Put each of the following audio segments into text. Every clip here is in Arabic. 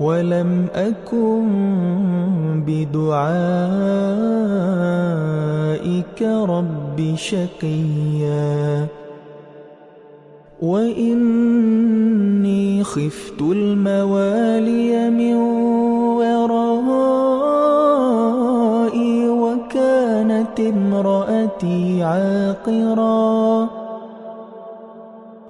ولم أكن بدعائك رب شقيا. وإني خفت الموالي من ورائي وكانت امرأتي عاقراً.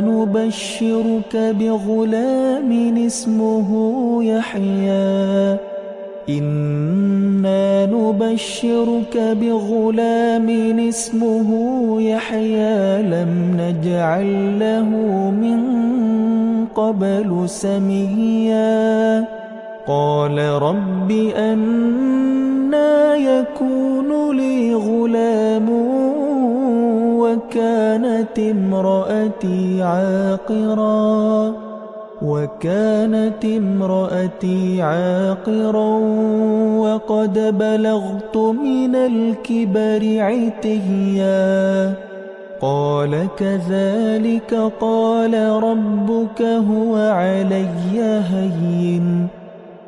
نبشرك بغلام اسمه يحيى. إنا نبشرك بغلام اسمه يحيى. لم نجعل له من قبل سميا. قال رب أنا يكون لي غلام وكانت امرأتي عاقرا وكانت امرأتي عاقرا وقد بلغت من الكبر عتيا. قال كذلك قال ربك هو علي هين.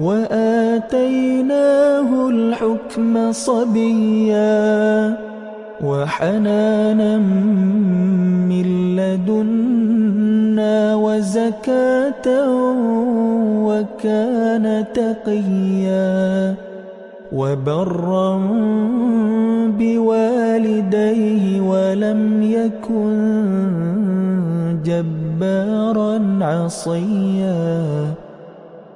وآتيناه الحكم صبيا وحنانا من لدنا وزكاة وكان تقيا وبرا بوالديه ولم يكن جبارا عصيا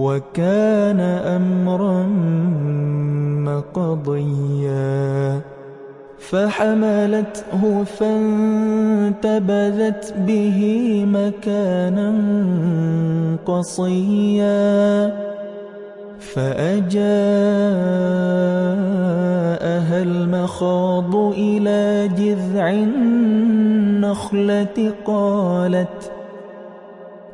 وكان أمرا مقضيا فحملته فانتبذت به مكانا قصيا فأجاءها المخاض إلى جذع النخلة قالت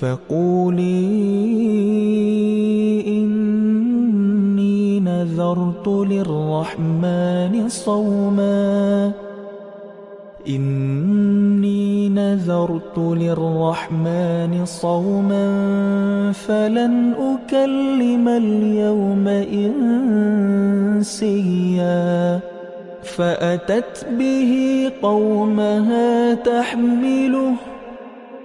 فقولي إني نذرت للرحمن صوما. إني نذرت للرحمن صوما فلن أكلم اليوم إنسيا. فأتت به قومها تحمله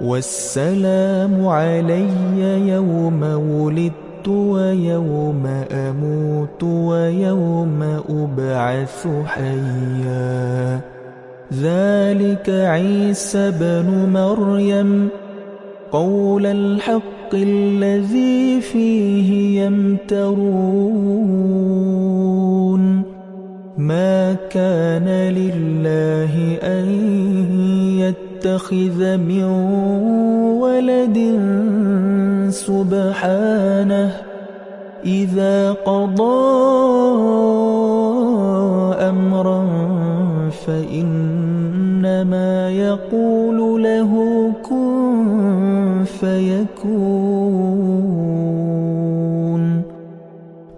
والسلام علي يوم ولدت ويوم أموت ويوم أبعث حيا. ذلك عيسى بن مريم. قول الحق الذي فيه يمترون. ما كان لله أن يتخذ من ولد سبحانه إذا قضى أمرا فإنما يقول له كن فيكون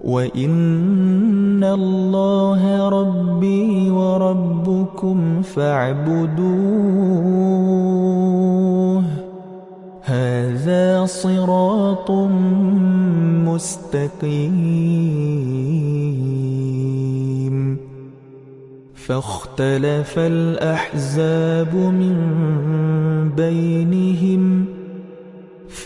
وإن الله ربي وربكم فاعبدوه. هذا صراط مستقيم. فاختلف الأحزاب من بينهم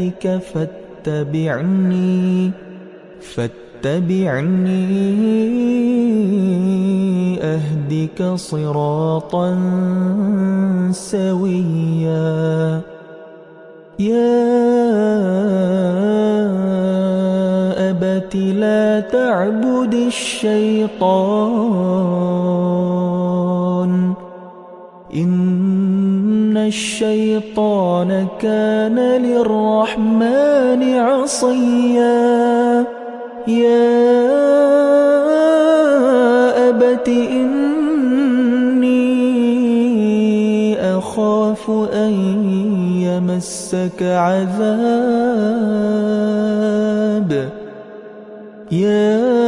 يأتك فاتبعني فاتبعني أهدك صراطا سويا. يا أبت لا تعبد الشيطان إن الشيطان كان للرحمن عصيا. يا أبت إني أخاف أن يمسك عذاب. يا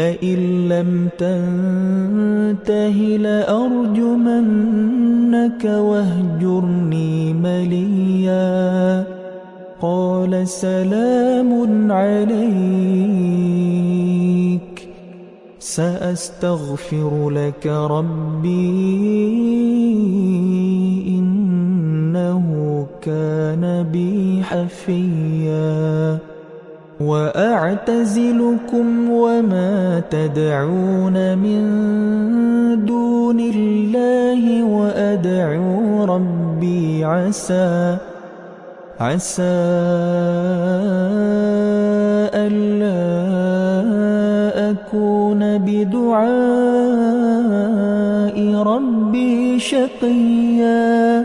لئن لم تنته لأرجمنك واهجرني مليا. قال سلام عليك. سأستغفر لك ربي إنه كان بي حفيا. وأعتزلكم وما تدعون من دون الله وأدعو ربي عسى عسى ألا أكون بدعاء ربي شقيا.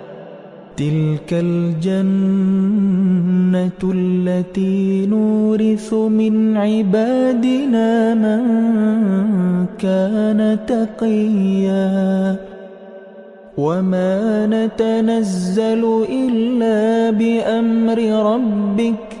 تلك الجنة التي نورث من عبادنا من كان تقيا وما نتنزل إلا بأمر ربك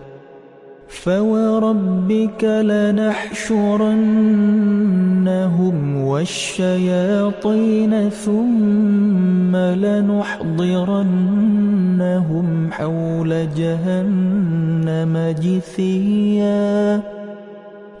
فوربك لنحشرنهم والشياطين ثم لنحضرنهم حول جهنم جثيا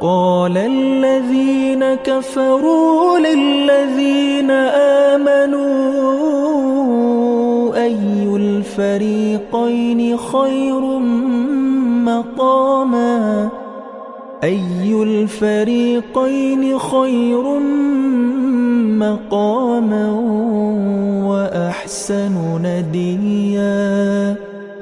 قال الذين كفروا للذين آمنوا أي الفريقين خير مقاما؟ أي الفريقين خير مقاما وأحسن نديا؟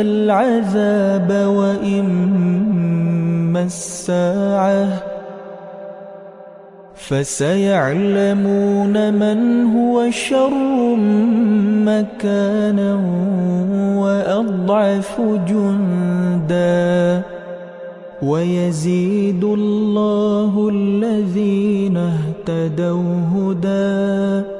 العذاب وإما الساعة فسيعلمون من هو شر مكانا وأضعف جندا ويزيد الله الذين اهتدوا هدى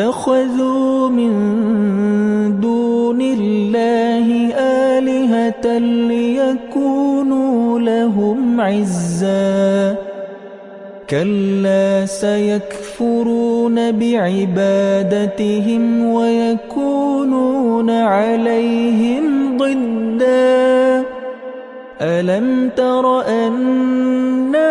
واتخذوا من دون الله آلهة ليكونوا لهم عزا. كلا سيكفرون بعبادتهم ويكونون عليهم ضدا. ألم تر أنا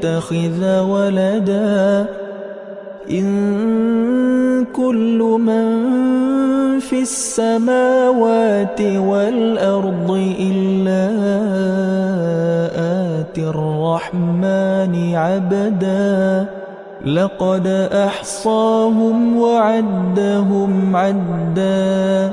يتخذ ولدا. إن كل من في السماوات والأرض إلا آتي الرحمن عبدا. لقد أحصاهم وعدهم عدا.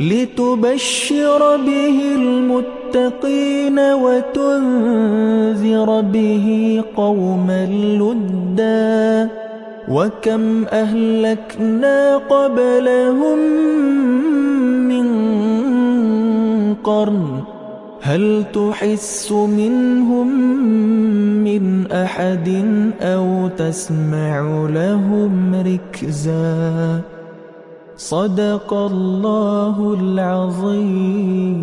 لتبشر به المتقين وتنذر به قوما لدا وكم أهلكنا قبلهم من قرن هل تحس منهم من أحد أو تسمع لهم ركزا؟ صدق الله العظيم.